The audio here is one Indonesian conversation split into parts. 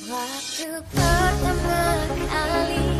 Waktu pertama kali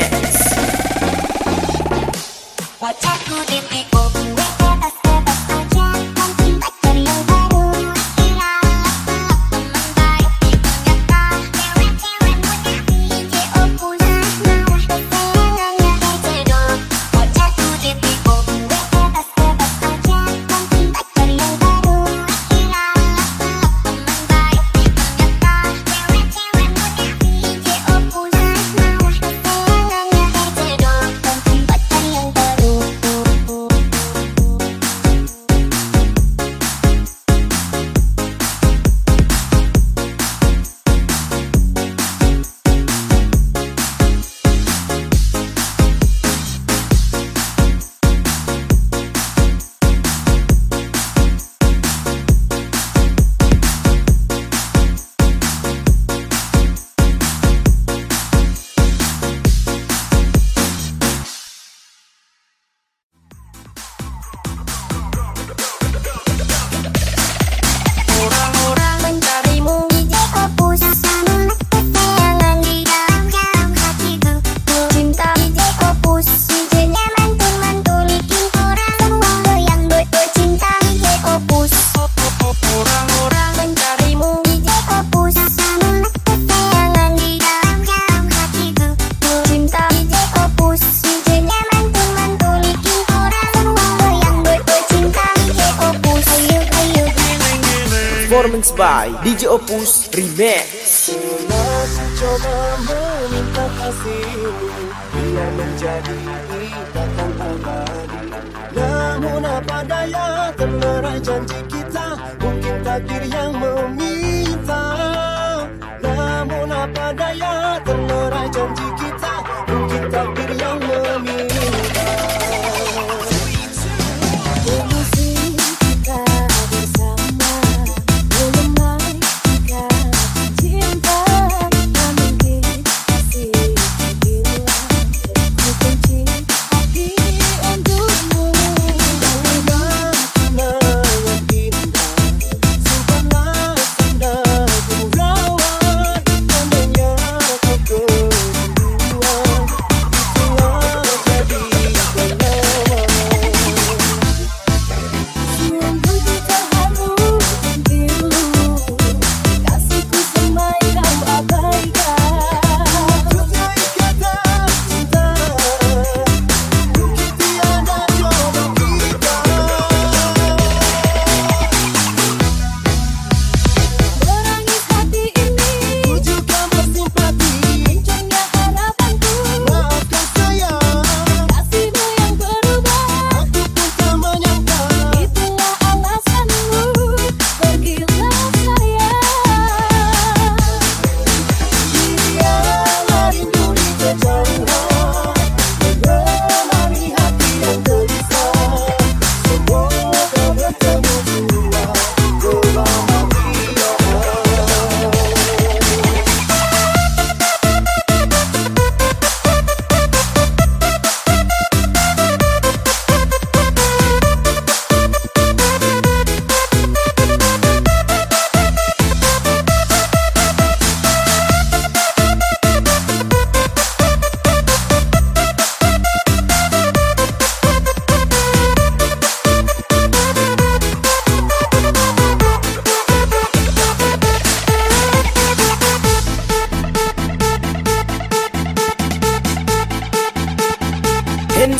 mix. What's happening? Performance by DJ Opus Remix. Coba ikatan abadi Namun apa daya terlerai janji kita Mungkin takdir yang meminta. Namun apa daya terlerai janji kita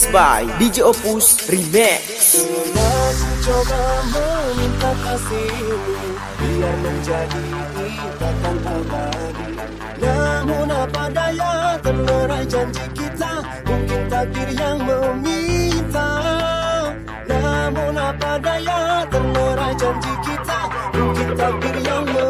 Performance by DJ Opus Remix. Aku coba meminta kasihmu Biar menjadi ikatan abadi Namun apa daya terlerai janji kita? Mungkin takdir yang meminta. Namun apa daya terlerai janji kita? Mungkin takdir yang meminta